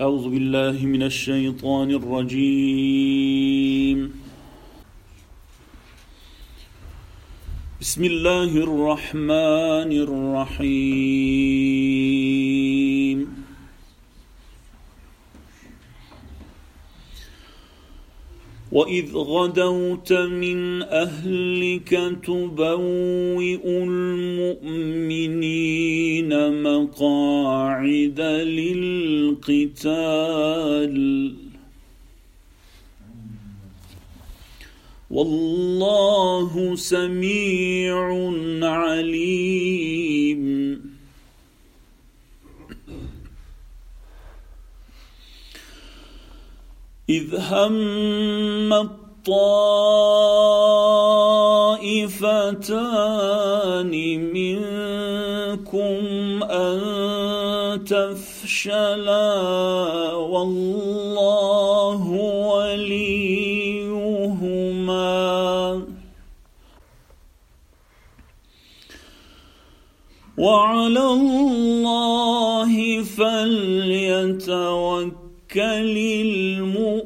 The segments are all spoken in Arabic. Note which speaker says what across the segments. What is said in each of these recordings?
Speaker 1: أعوذ بالله من الشيطان الرجيم. بسم الله الرحمن الرحيم. وإذ غدوت من أهلك تبوئ المؤمنين مقاعد للقتال. والله سميع عليم. إذ هم الطائفتان منكم تفشلا والله وليهما. وعلى الله فليتوكل المؤمنون.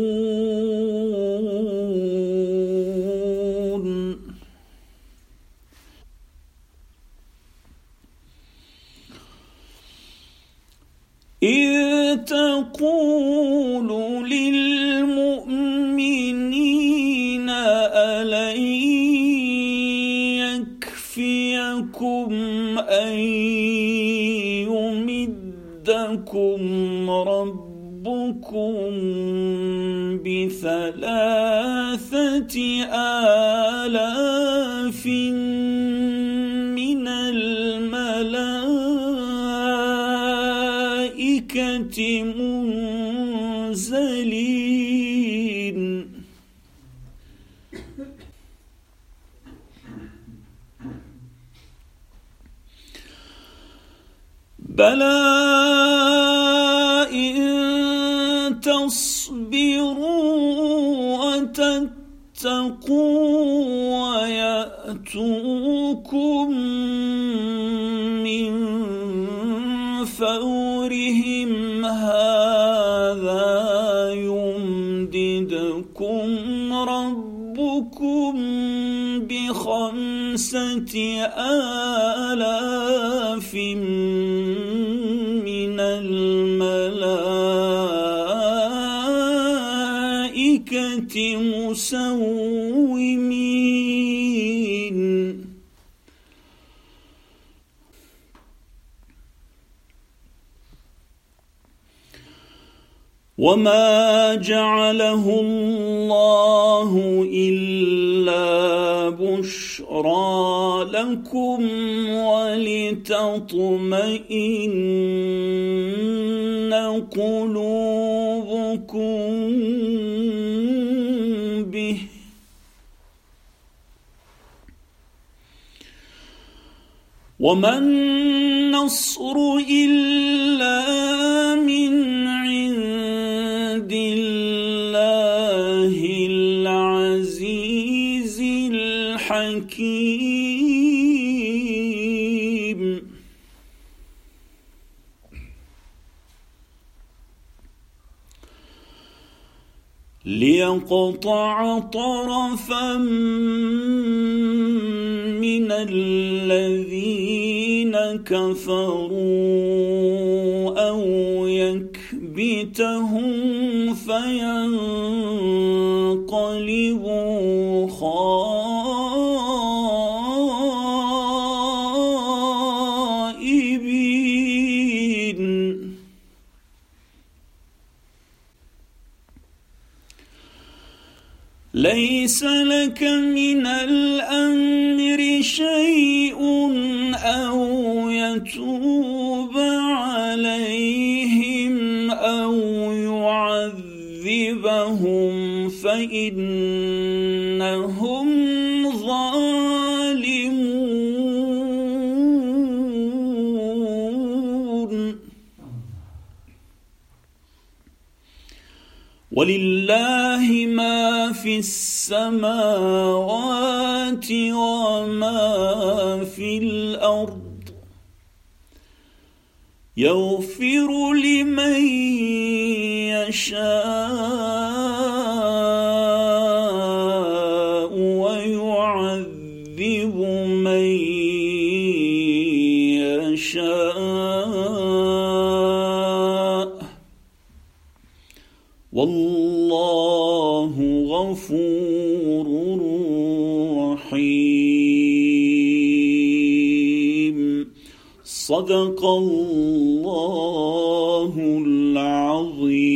Speaker 1: تقول للمؤمنين ألن يكفيكم أن يمدكم ربكم بثلاثة آلاف منزلين. بلى إن تصبروا وتتقوا ويأتوكم من فورهم هذا يمددكم ربكم بخمسة آلاف من الملائكة مسومين وما جعله الله إلا بشرى لكم ولتطمئن قلوبكم به وما النصر إلا الحكيم ليقطع طرفا من الذين كفروا أو يكبتهم فينقلبوا خائبين ليس لك من الأمر شيء أو يتوب عليهم أو يعذبهم فإنهم ولله ما في السماوات وما في الأرض. يغفر لمن يشاء. والله غفور رحيم. صدق الله العظيم.